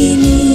秘密